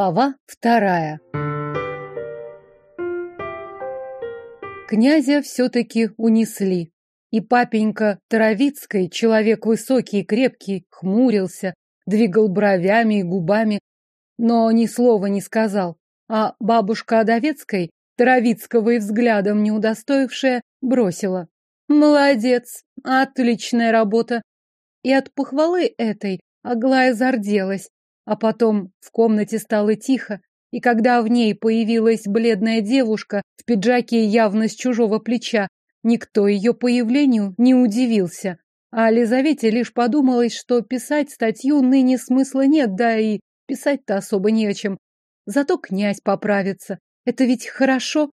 Глава вторая. Князя все-таки унесли. И папенька Таровицкой, человек высокий и крепкий, хмурился, двигал бровями и губами, но ни слова не сказал. А бабушка Адовецкой, Таровицкого и взглядом не удостоившая, бросила. «Молодец! Отличная работа!» И от похвалы этой Аглая зарделась, а потом в комнате стало тихо, и когда в ней появилась бледная девушка в пиджаке явно с чужого плеча, никто ее появлению не удивился. А Лизавете лишь подумалось, что писать статью ныне смысла нет, да и писать-то особо не о чем. Зато князь поправится. Это ведь хорошо.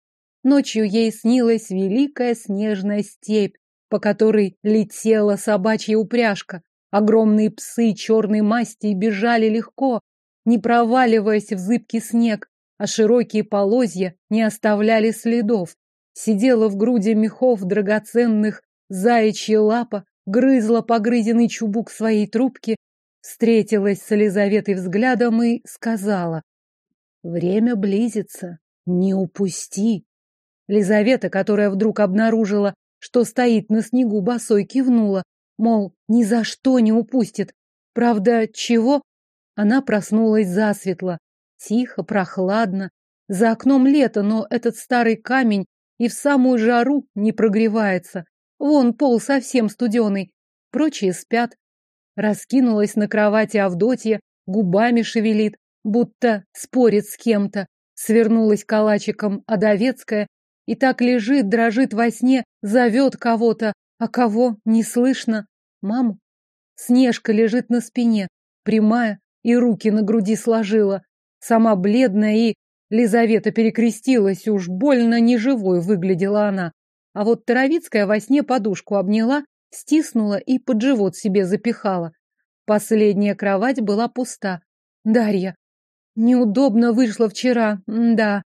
Ночью ей снилась великая снежная степь, по которой летела собачья упряжка. Огромные псы черной масти бежали легко, не проваливаясь в зыбкий снег, а широкие полозья не оставляли следов. Сидела в груди мехов драгоценных заячья лапа, грызла погрызенный чубук своей трубки, встретилась с Елизаветой взглядом и сказала «Время близится, не упусти». Лизавета, которая вдруг обнаружила, что стоит на снегу босой, кивнула, Мол, ни за что не упустит. Правда, чего? Она проснулась засветло. Тихо, прохладно. За окном лето, но этот старый камень и в самую жару не прогревается. Вон пол совсем студеный. Прочие спят. Раскинулась на кровати Авдотья, губами шевелит, будто спорит с кем-то. Свернулась калачиком Адовецкая и так лежит, дрожит во сне, зовет кого-то, а кого не слышно? Маму? Снежка лежит на спине, прямая, и руки на груди сложила. Сама бледная и... Лизавета перекрестилась, уж больно неживой выглядела она. А вот Таровицкая во сне подушку обняла, стиснула и под живот себе запихала. Последняя кровать была пуста. Дарья. Неудобно вышло вчера, да.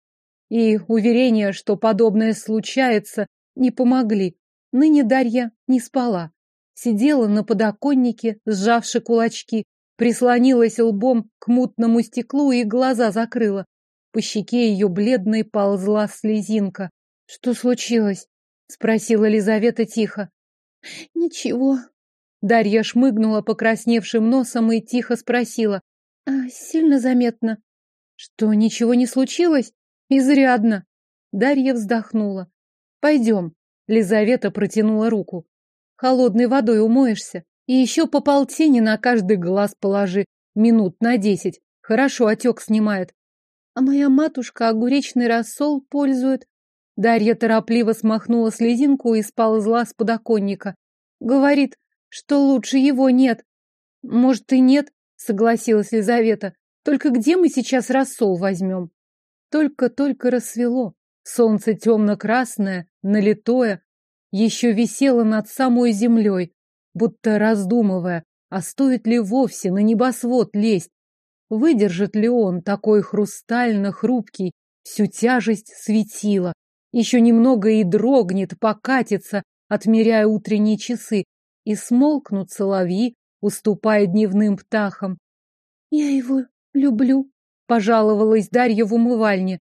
И уверения, что подобное случается, не помогли. Ныне Дарья не спала. Сидела на подоконнике, сжавши кулачки, прислонилась лбом к мутному стеклу и глаза закрыла. По щеке ее бледной ползла слезинка. — Что случилось? — спросила Лизавета тихо. — Ничего. Дарья шмыгнула покрасневшим носом и тихо спросила. — А сильно заметно? — Что, ничего не случилось? — Изрядно. Дарья вздохнула. — Пойдем. Лизавета протянула руку. Холодной водой умоешься. И еще по полтине на каждый глаз положи. Минут на десять. Хорошо отек снимает. А моя матушка огуречный рассол пользует. Дарья торопливо смахнула слезинку и сползла с подоконника. Говорит, что лучше его нет. Может и нет, согласилась Лизавета. Только где мы сейчас рассол возьмем? Только-только рассвело. Солнце темно-красное, налитое, еще висело над самой землей, будто раздумывая, а стоит ли вовсе на небосвод лезть. Выдержит ли он такой хрустально-хрупкий, всю тяжесть светила. Еще немного и дрогнет, покатится, отмеряя утренние часы, и смолкнут соловьи, уступая дневным птахам. «Я его люблю», — пожаловалась Дарья в умывальне.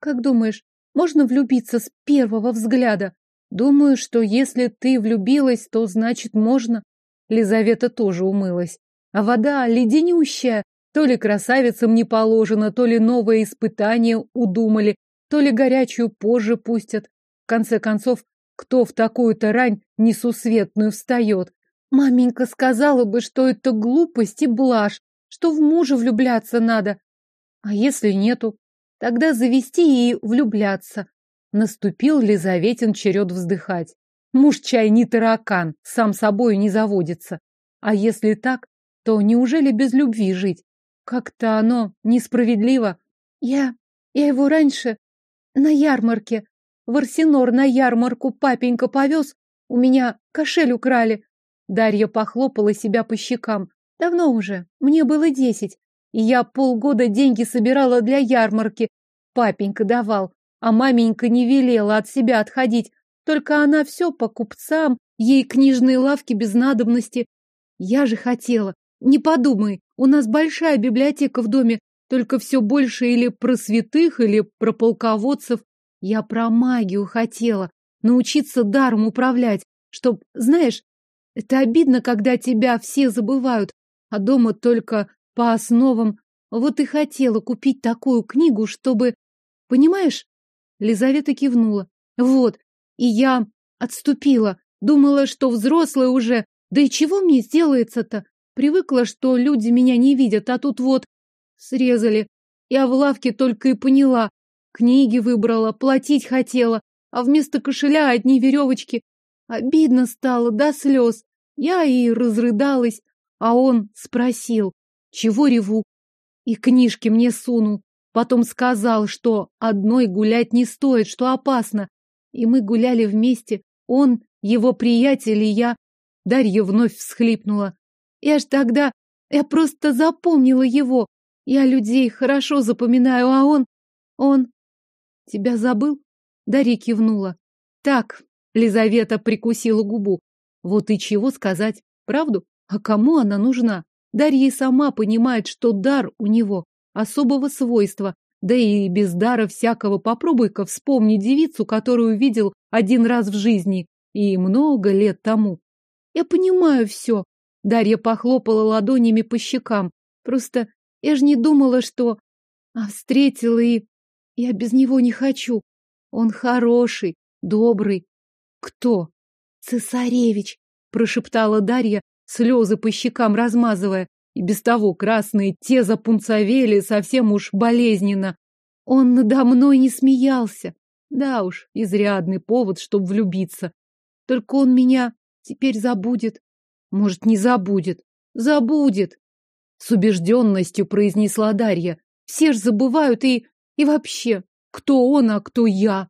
«Как думаешь, можно влюбиться с первого взгляда. Думаю, что если ты влюбилась, то значит можно. Лизавета тоже умылась. А вода леденющая. То ли красавицам не положено, то ли новое испытание удумали, то ли горячую позже пустят. В конце концов, кто в такую-то рань несусветную встает? Маменька сказала бы, что это глупость и блажь, что в мужа влюбляться надо. А если нету? Тогда завести и влюбляться. Наступил Лизаветин черед вздыхать. Муж чай не таракан, сам собою не заводится. А если так, то неужели без любви жить? Как-то оно несправедливо. Я... я его раньше на ярмарке. В Арсенор на ярмарку папенька повез. У меня кошель украли. Дарья похлопала себя по щекам. Давно уже. Мне было десять. И я полгода деньги собирала для ярмарки. Папенька давал, а маменька не велела от себя отходить. Только она все по купцам, ей книжные лавки без надобности. Я же хотела. Не подумай, у нас большая библиотека в доме. Только все больше или про святых, или про полководцев. Я про магию хотела. Научиться даром управлять. Чтоб, знаешь, это обидно, когда тебя все забывают, а дома только по основам. Вот и хотела купить такую книгу, чтобы... Понимаешь? Лизавета кивнула. Вот. И я отступила. Думала, что взрослая уже. Да и чего мне сделается-то? Привыкла, что люди меня не видят, а тут вот срезали. Я в лавке только и поняла. Книги выбрала, платить хотела, а вместо кошеля одни веревочки. Обидно стало до слез. Я и разрыдалась, а он спросил, чего реву. И книжки мне сунул. Потом сказал, что одной гулять не стоит, что опасно. И мы гуляли вместе. Он, его приятель и я. Дарья вновь всхлипнула. Я ж тогда... Я просто запомнила его. Я людей хорошо запоминаю, а он... Он... Тебя забыл? Дарья кивнула. Так, Лизавета прикусила губу. Вот и чего сказать. Правду? А кому она нужна? Дарья сама понимает, что дар у него особого свойства. Да и без дара всякого попробуй-ка вспомни девицу, которую видел один раз в жизни и много лет тому. Я понимаю все. Дарья похлопала ладонями по щекам. Просто я же не думала, что... А встретила и... Я без него не хочу. Он хороший, добрый. Кто? Цесаревич, прошептала Дарья, слезы по щекам размазывая. И без того красные те запунцовели совсем уж болезненно. Он надо мной не смеялся. Да уж, изрядный повод, чтобы влюбиться. Только он меня теперь забудет. Может, не забудет. Забудет. С убежденностью произнесла Дарья. Все ж забывают и... И вообще, кто он, а кто я?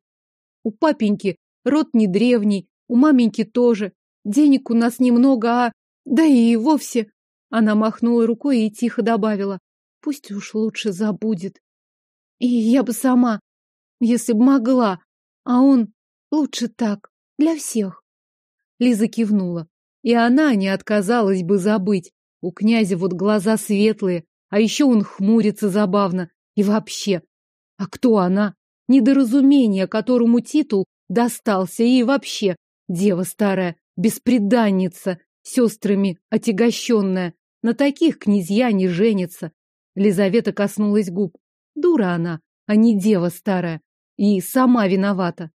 У папеньки род не древний, у маменьки тоже. Денег у нас немного, а... Да и вовсе... Она махнула рукой и тихо добавила. Пусть уж лучше забудет. И я бы сама, если б могла. А он лучше так, для всех. Лиза кивнула. И она не отказалась бы забыть. У князя вот глаза светлые, а еще он хмурится забавно. И вообще, а кто она? Недоразумение, которому титул достался, и вообще, дева старая, бесприданница, сестрами отягощенная. На таких князья не женятся. Лизавета коснулась губ. Дура она, а не дева старая. И сама виновата.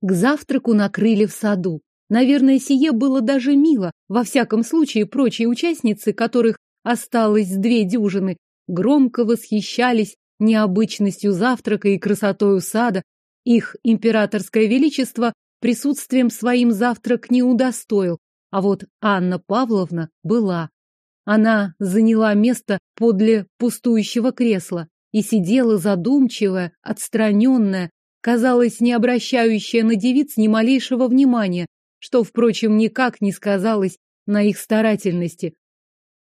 К завтраку накрыли в саду. Наверное, сие было даже мило. Во всяком случае, прочие участницы, которых осталось две дюжины, громко восхищались необычностью завтрака и красотою сада. Их императорское величество присутствием своим завтрак не удостоил, а вот Анна Павловна была. Она заняла место подле пустующего кресла и сидела задумчивая, отстраненная, казалось, не обращающая на девиц ни малейшего внимания, что, впрочем, никак не сказалось на их старательности.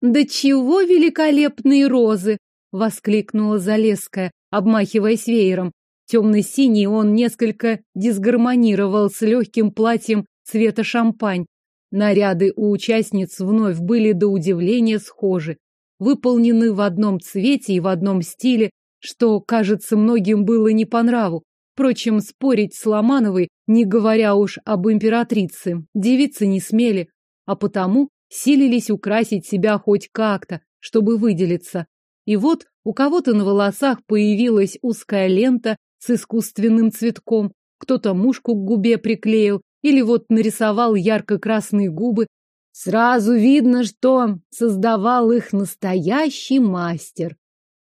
«Да чего великолепные розы!» — воскликнула Залесская, обмахиваясь веером. Темно-синий он несколько дисгармонировал с легким платьем цвета шампань. Наряды у участниц вновь были до удивления схожи, выполнены в одном цвете и в одном стиле, что, кажется, многим было не по нраву. Впрочем, спорить с Ломановой, не говоря уж об императрице, девицы не смели, а потому силились украсить себя хоть как-то, чтобы выделиться. И вот у кого-то на волосах появилась узкая лента с искусственным цветком, кто-то мушку к губе приклеил или вот нарисовал ярко-красные губы. Сразу видно, что создавал их настоящий мастер.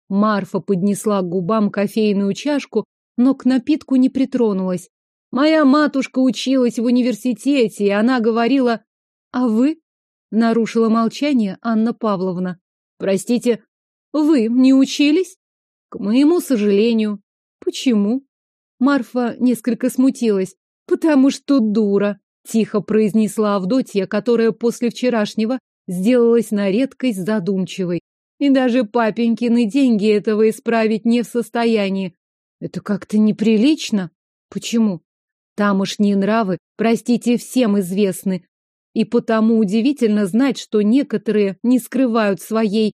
Марфа поднесла к губам кофейную чашку, но к напитку не притронулась. Моя матушка училась в университете, и она говорила... А вы? Нарушила молчание Анна Павловна. Простите, вы не учились? К моему сожалению. Почему? Марфа несколько смутилась. Потому что дура, тихо произнесла Авдотья, которая после вчерашнего сделалась на редкость задумчивой. И даже папенькины деньги этого исправить не в состоянии. Это как-то неприлично. Почему? Тамошние нравы, простите, всем известны. И потому удивительно знать, что некоторые не скрывают своей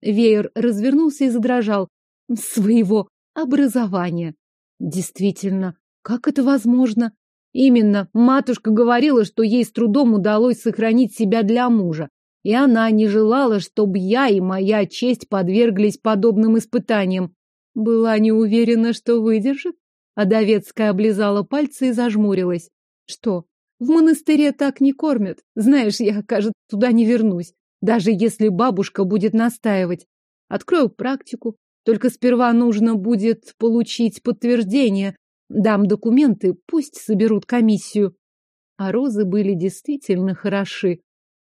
Веер развернулся и задрожал. Своего образования. Действительно, как это возможно? Именно, матушка говорила, что ей с трудом удалось сохранить себя для мужа. И она не желала, чтобы я и моя честь подверглись подобным испытаниям. Была не уверена, что выдержит. Адовецкая облизала пальцы и зажмурилась. Что, в монастыре так не кормят? Знаешь, я, кажется, туда не вернусь. Даже если бабушка будет настаивать. Открою практику. Только сперва нужно будет получить подтверждение. Дам документы, пусть соберут комиссию. А розы были действительно хороши.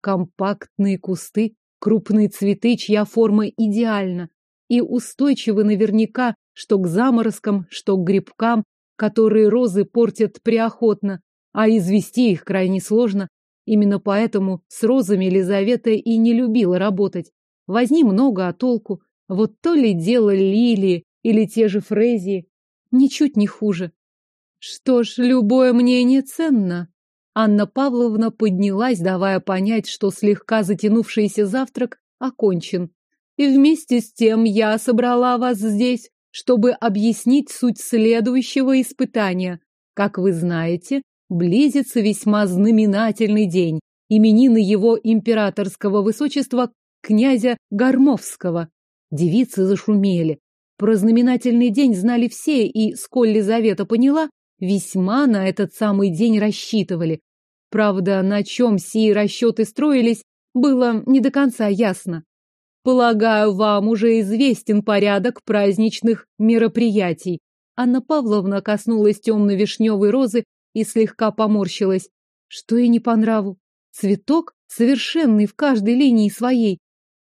Компактные кусты, крупные цветы, чья форма идеальна. И устойчивы наверняка что к заморозкам, что к грибкам, которые розы портят преохотно, а извести их крайне сложно. Именно поэтому с розами Елизавета и не любила работать. Возни много, а толку. Вот то ли дело лилии или те же фрезии. Ничуть не хуже. Что ж, любое мнение ценно. Анна Павловна поднялась, давая понять, что слегка затянувшийся завтрак окончен. И вместе с тем я собрала вас здесь, чтобы объяснить суть следующего испытания. Как вы знаете, близится весьма знаменательный день, именины его императорского высочества князя Гармовского. Девицы зашумели. Про знаменательный день знали все, и, сколь Лизавета поняла, весьма на этот самый день рассчитывали. Правда, на чем сии расчеты строились, было не до конца ясно. Полагаю, вам уже известен порядок праздничных мероприятий. Анна Павловна коснулась темно-вишневой розы и слегка поморщилась. Что ей не по нраву? Цветок совершенный в каждой линии своей.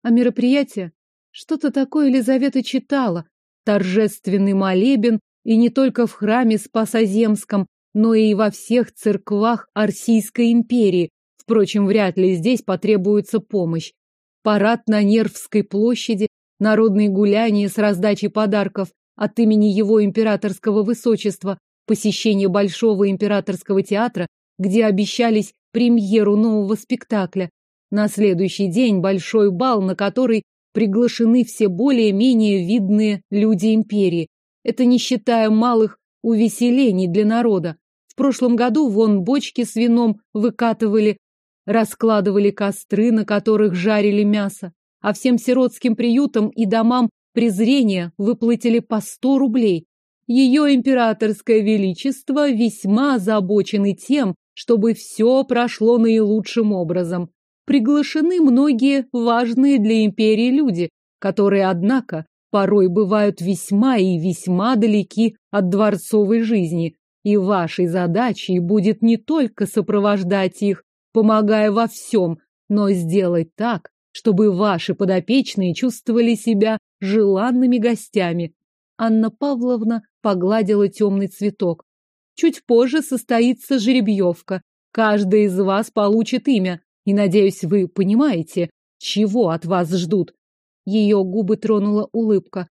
А мероприятие? Что-то такое Елизавета читала. Торжественный молебен, и не только в храме Спасоземском, но и во всех церквах Арсийской империи. Впрочем, вряд ли здесь потребуется помощь парад на Нервской площади, народные гуляния с раздачей подарков от имени его императорского высочества, посещение Большого императорского театра, где обещались премьеру нового спектакля. На следующий день большой бал, на который приглашены все более-менее видные люди империи. Это не считая малых увеселений для народа. В прошлом году вон бочки с вином выкатывали, раскладывали костры, на которых жарили мясо, а всем сиротским приютам и домам презрения выплатили по сто рублей. Ее императорское величество весьма озабочены тем, чтобы все прошло наилучшим образом. Приглашены многие важные для империи люди, которые, однако, порой бывают весьма и весьма далеки от дворцовой жизни, и вашей задачей будет не только сопровождать их, помогая во всем, но сделать так, чтобы ваши подопечные чувствовали себя желанными гостями. Анна Павловна погладила темный цветок. Чуть позже состоится жеребьевка. Каждый из вас получит имя. И, надеюсь, вы понимаете, чего от вас ждут. Ее губы тронула улыбка.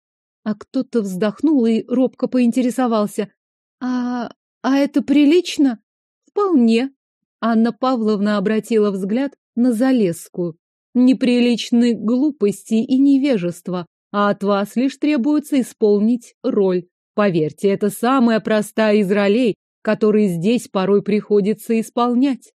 А кто-то вздохнул и робко поинтересовался. А... а это прилично? Вполне, Анна Павловна обратила взгляд на Залесскую. Неприличны глупости и невежество, а от вас лишь требуется исполнить роль. Поверьте, это самая простая из ролей, которые здесь порой приходится исполнять.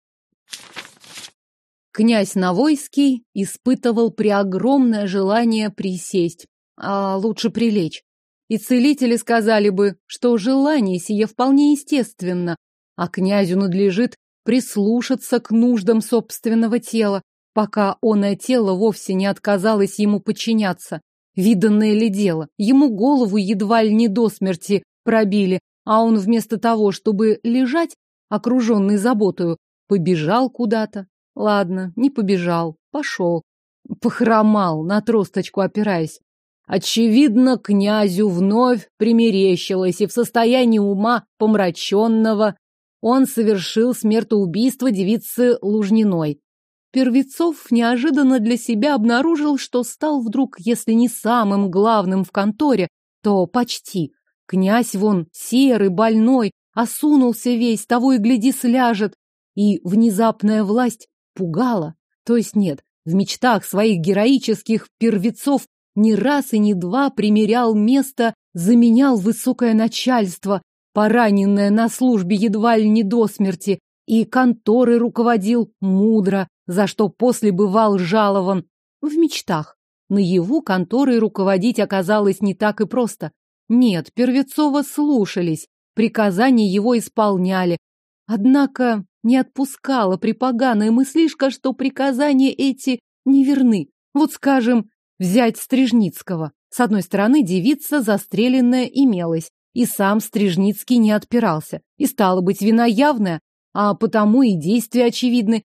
Князь Навойский испытывал преогромное желание присесть, а лучше прилечь. И целители сказали бы, что желание сие вполне естественно, а князю надлежит прислушаться к нуждам собственного тела, пока оное тело вовсе не отказалось ему подчиняться. Виданное ли дело? Ему голову едва ли не до смерти пробили, а он вместо того, чтобы лежать, окруженный заботою, побежал куда-то. Ладно, не побежал, пошел. Похромал, на тросточку опираясь. Очевидно, князю вновь примерещилось, и в состоянии ума помраченного он совершил смертоубийство девицы Лужниной. Первецов неожиданно для себя обнаружил, что стал вдруг, если не самым главным в конторе, то почти. Князь вон серый, больной, осунулся весь, того и гляди сляжет. И внезапная власть пугала. То есть нет, В мечтах своих героических первецов не раз и не два примерял место, заменял высокое начальство, пораненное на службе едва ли не до смерти, и конторы руководил мудро, за что после бывал жалован. В мечтах. На его конторой руководить оказалось не так и просто. Нет, Первецова слушались, приказания его исполняли. Однако не отпускала припоганая мыслишка, что приказания эти неверны. Вот, скажем, взять Стрижницкого. С одной стороны, девица застреленная имелась, и сам Стрижницкий не отпирался. И стало быть, вина явная, а потому и действия очевидны.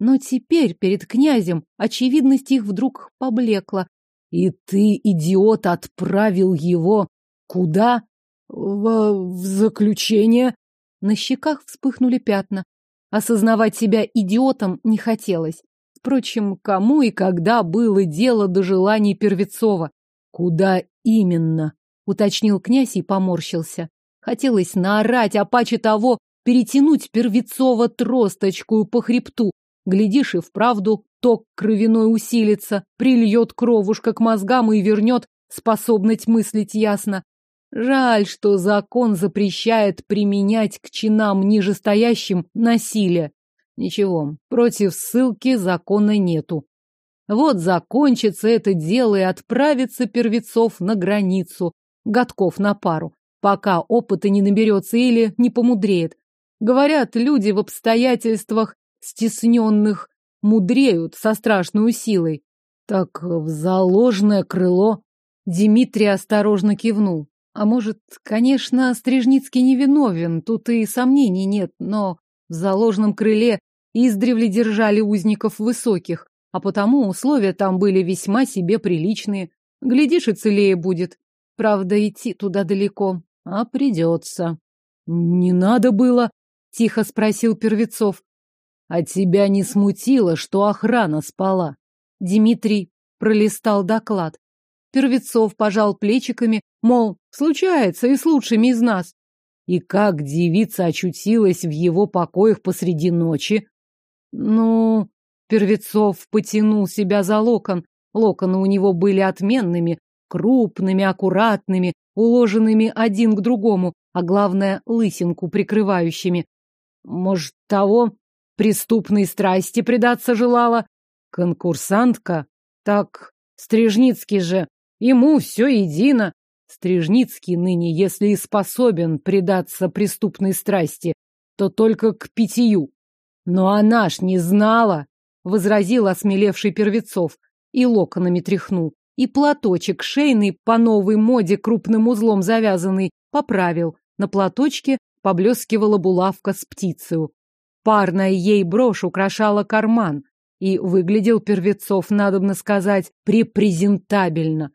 Но теперь перед князем очевидность их вдруг поблекла. И ты, идиот, отправил его куда? В, в заключение. На щеках вспыхнули пятна. Осознавать себя идиотом не хотелось. Впрочем, кому и когда было дело до желаний Первецова? Куда именно? Уточнил князь и поморщился. Хотелось наорать, а паче того перетянуть Первецова тросточку по хребту. Глядишь, и вправду ток кровяной усилится, прильет кровушка к мозгам и вернет способность мыслить ясно. Жаль, что закон запрещает применять к чинам нижестоящим насилие. Ничего, против ссылки закона нету. Вот закончится это дело и отправится Первецов на границу, годков на пару, пока опыта не наберется или не помудреет. Говорят, люди в обстоятельствах стесненных мудреют со страшной силой. Так в заложное крыло Дмитрий осторожно кивнул. А может, конечно, Стрижницкий невиновен, тут и сомнений нет, но в заложном крыле издревле держали узников высоких, а потому условия там были весьма себе приличные. Глядишь, и целее будет. Правда, идти туда далеко, а придется. Не надо было, Тихо спросил Первецов. А тебя не смутило, что охрана спала? Дмитрий пролистал доклад. Первецов пожал плечиками, мол, случается и с лучшими из нас. И как девица очутилась в его покоях посреди ночи? Ну, Первецов потянул себя за локон. Локоны у него были отменными, крупными, аккуратными, уложенными один к другому, а главное, лысинку прикрывающими. Может, того преступной страсти предаться желала? Конкурсантка? Так Стрижницкий же, ему все едино. Стрижницкий ныне, если и способен предаться преступной страсти, то только к питью. Но она ж не знала, — возразил осмелевший Первецов и локонами тряхнул. И платочек шейный, по новой моде крупным узлом завязанный, поправил. На платочке поблескивала булавка с птицей. Парная ей брошь украшала карман, и выглядел Первецов, надобно сказать, препрезентабельно.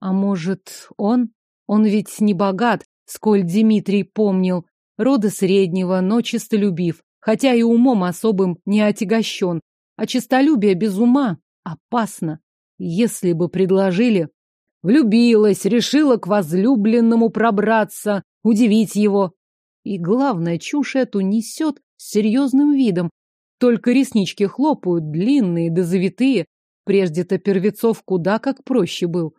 А может, он? Он ведь не богат, сколь Дмитрий помнил, рода среднего, но чистолюбив, хотя и умом особым не отягощен, а чистолюбие без ума опасно. Если бы предложили... Влюбилась, решила к возлюбленному пробраться, удивить его. И главное, чушь эту несет с серьезным видом. Только реснички хлопают, длинные да завитые. Прежде-то Первецов куда как проще был.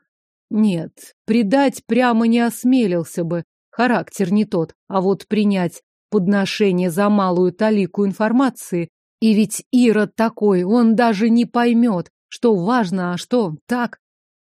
Нет, предать прямо не осмелился бы. Характер не тот. А вот принять подношение за малую талику информации. И ведь Ирод такой, он даже не поймет, что важно, а что так.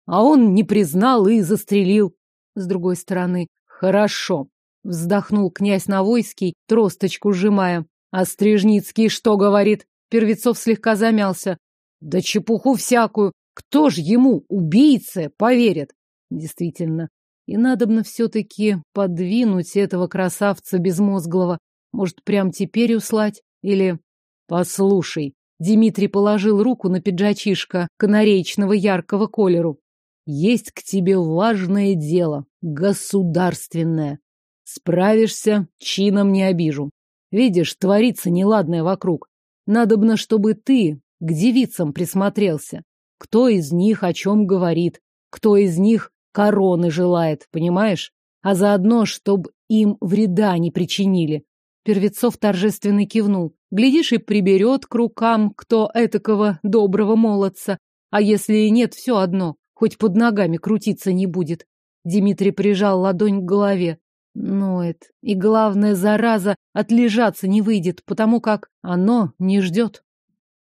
А он не признал и застрелил. С другой стороны, хорошо. Вздохнул князь Навойский, тросточку сжимая. А Стрижницкий что говорит? Первецов слегка замялся. Да чепуху всякую. Кто ж ему, убийце, поверит? Действительно. И надобно все-таки подвинуть этого красавца безмозглого. Может, прям теперь услать? Или... Послушай. Дмитрий положил руку на пиджачишка канареечного яркого колеру. Есть к тебе важное дело, государственное. Справишься, чином не обижу. Видишь, творится неладное вокруг. Надобно, чтобы ты к девицам присмотрелся. Кто из них о чем говорит, кто из них короны желает, понимаешь? А заодно, чтобы им вреда не причинили. Первецов торжественно кивнул. Глядишь, и приберет к рукам кто этакого доброго молодца. А если и нет, все одно, хоть под ногами крутиться не будет. Дмитрий прижал ладонь к голове. Ноет. И главное, зараза, отлежаться не выйдет, потому как оно не ждет.